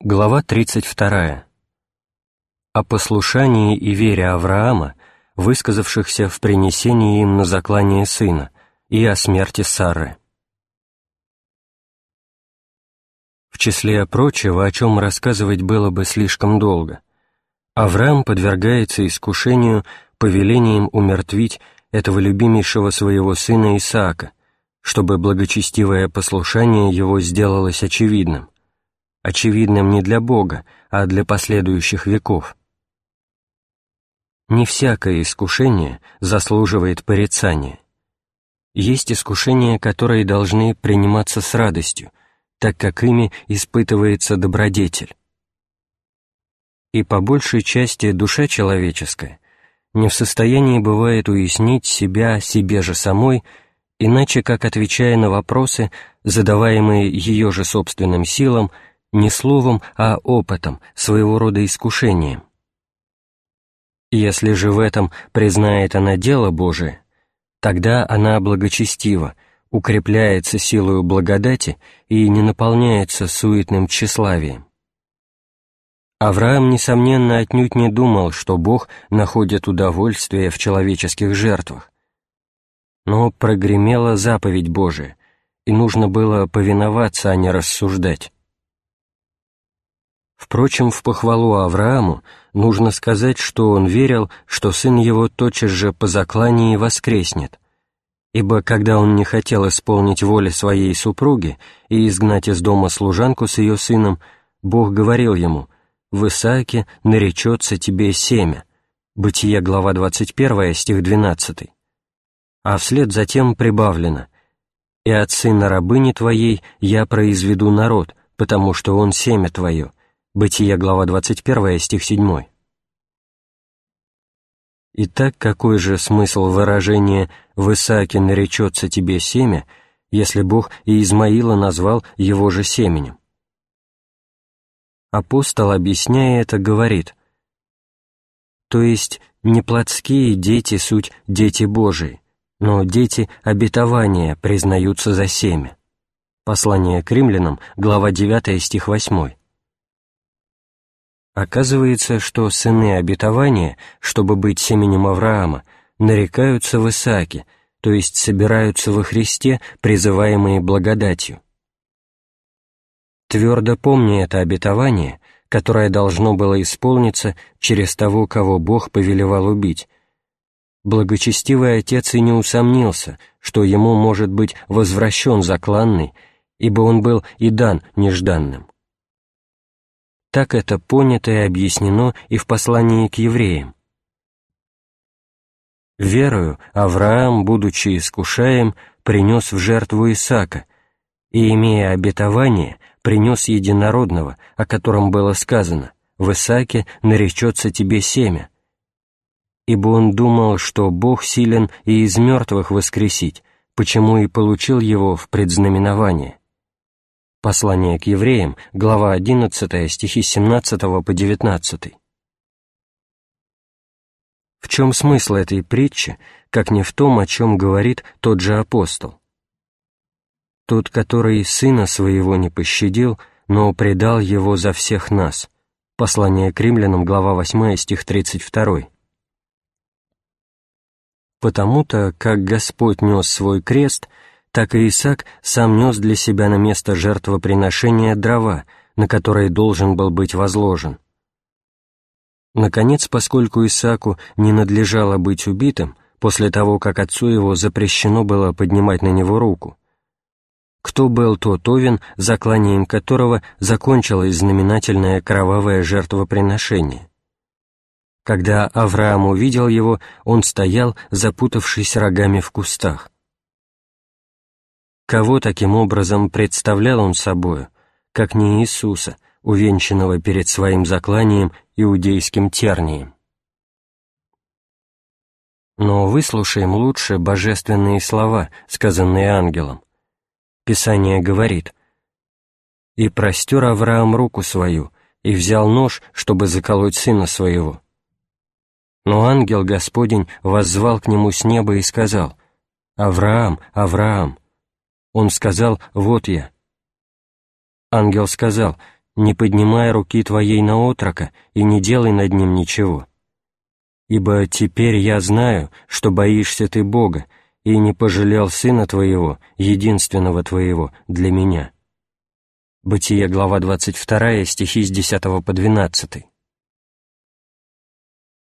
Глава 32. О послушании и вере Авраама, высказавшихся в принесении им на заклание сына, и о смерти Сары. В числе прочего, о чем рассказывать было бы слишком долго, Авраам подвергается искушению повелением умертвить этого любимейшего своего сына Исаака, чтобы благочестивое послушание его сделалось очевидным, очевидным не для Бога, а для последующих веков. Не всякое искушение заслуживает порицания. Есть искушения, которые должны приниматься с радостью, так как ими испытывается добродетель. И по большей части душа человеческая не в состоянии бывает уяснить себя себе же самой, иначе как отвечая на вопросы, задаваемые ее же собственным силам, не словом, а опытом, своего рода искушением. Если же в этом признает она дело Божие, тогда она благочестива, укрепляется силою благодати и не наполняется суетным тщеславием. Авраам, несомненно, отнюдь не думал, что Бог находит удовольствие в человеческих жертвах. Но прогремела заповедь Божия, и нужно было повиноваться, а не рассуждать. Впрочем, в похвалу Аврааму нужно сказать, что он верил, что сын его тотчас же по заклании воскреснет, ибо когда он не хотел исполнить воли своей супруги и изгнать из дома служанку с ее сыном, Бог говорил ему «В Исааке наречется тебе семя» Бытие, глава 21, стих 12. А вслед затем прибавлено «И от сына рабыни твоей я произведу народ, потому что он семя твое» Бытие, глава 21, стих 7. Итак, какой же смысл выражения «в Исааке наречется тебе семя», если Бог и Измаила назвал его же семенем? Апостол, объясняя это, говорит, то есть не плотские дети суть дети Божии, но дети обетования признаются за семя. Послание к римлянам, глава 9, стих 8. Оказывается, что сыны обетования, чтобы быть семенем Авраама, нарекаются в Исааке, то есть собираются во Христе, призываемые благодатью. Твердо помни это обетование, которое должно было исполниться через того, кого Бог повелевал убить, благочестивый отец и не усомнился, что ему может быть возвращен закланный, ибо он был и дан нежданным. Так это понято и объяснено и в послании к евреям. Верою Авраам, будучи искушаем, принес в жертву Исаака, и, имея обетование, принес единородного, о котором было сказано, «В Исааке наречется тебе семя», ибо он думал, что Бог силен и из мертвых воскресить, почему и получил его в предзнаменование. Послание к евреям, глава 11, стихи 17 по 19. В чем смысл этой притчи, как не в том, о чем говорит тот же апостол? Тот, который сына своего не пощадил, но предал его за всех нас. Послание к римлянам, глава 8, стих 32. Потому-то, как Господь нес свой крест — так и Исаак сам нес для себя на место жертвоприношения дрова, на которые должен был быть возложен. Наконец, поскольку Исааку не надлежало быть убитым, после того, как отцу его запрещено было поднимать на него руку, кто был тот Овен, закланием которого закончилось знаменательное кровавое жертвоприношение? Когда Авраам увидел его, он стоял, запутавшись рогами в кустах. Кого таким образом представлял он собою, как не Иисуса, увенчанного перед своим закланием иудейским тернием? Но выслушаем лучше божественные слова, сказанные ангелом. Писание говорит, «И простер Авраам руку свою, и взял нож, чтобы заколоть сына своего». Но ангел Господень воззвал к нему с неба и сказал, «Авраам, Авраам!» Он сказал «Вот я». Ангел сказал не поднимай руки твоей на отрока и не делай над ним ничего. Ибо теперь я знаю, что боишься ты Бога, и не пожалел Сына Твоего, единственного Твоего, для меня». Бытие, глава 22, стихи с 10 по 12.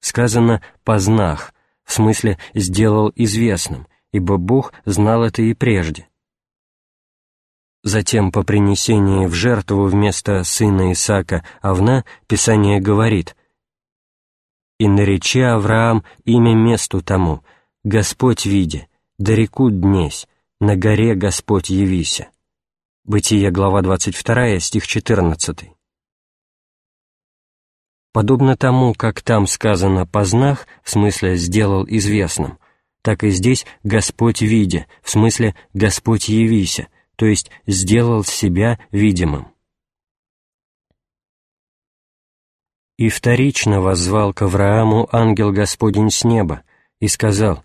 Сказано «познах», в смысле «сделал известным», ибо Бог знал это и прежде. Затем, по принесении в жертву вместо сына Исаака Авна, Писание говорит «И наречи Авраам имя месту тому, Господь видя, да реку днесь, на горе Господь явися». Бытие, глава 22, стих 14. Подобно тому, как там сказано «познах», в смысле «сделал известным», так и здесь «Господь видя», в смысле «Господь явися», то есть сделал себя видимым. И вторично воззвал к Аврааму ангел Господень с неба и сказал,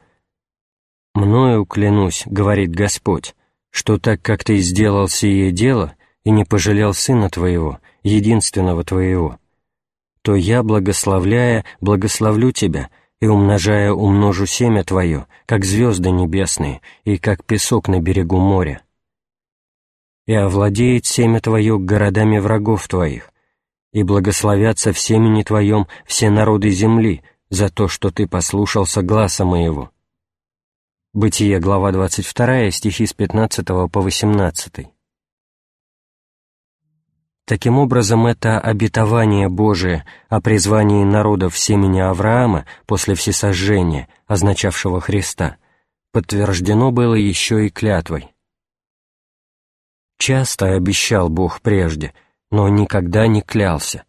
«Мною клянусь, — говорит Господь, — что так как ты сделал сие дело и не пожалел сына твоего, единственного твоего, то я, благословляя, благословлю тебя и, умножая, умножу семя твое, как звезды небесные и как песок на берегу моря и овладеет семя Твое городами врагов Твоих, и благословятся в семени Твоем все народы земли за то, что Ты послушался гласа Моего». Бытие, глава 22, стихи с 15 по 18. Таким образом, это обетование Божие о призвании народов семени Авраама после всесожжения, означавшего Христа, подтверждено было еще и клятвой. Часто обещал Бог прежде, но никогда не клялся.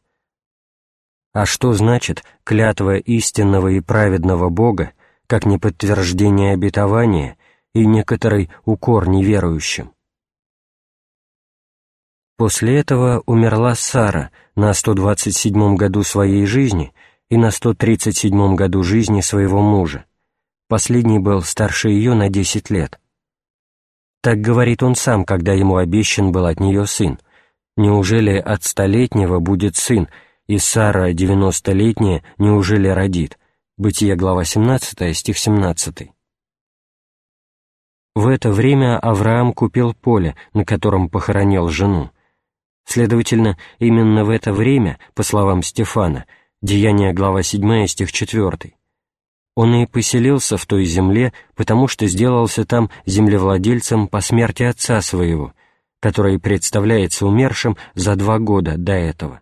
А что значит клятва истинного и праведного Бога, как не подтверждение обетования и некоторый укор неверующим? После этого умерла Сара на 127 году своей жизни и на 137 году жизни своего мужа. Последний был старше ее на 10 лет. Так говорит он сам, когда ему обещан был от нее сын. Неужели от столетнего будет сын, и Сара, девяностолетняя, неужели родит? Бытие, глава 17, стих 17. В это время Авраам купил поле, на котором похоронил жену. Следовательно, именно в это время, по словам Стефана, Деяние, глава 7, стих 4, он и поселился в той земле, потому что сделался там землевладельцем по смерти отца своего, который представляется умершим за два года до этого.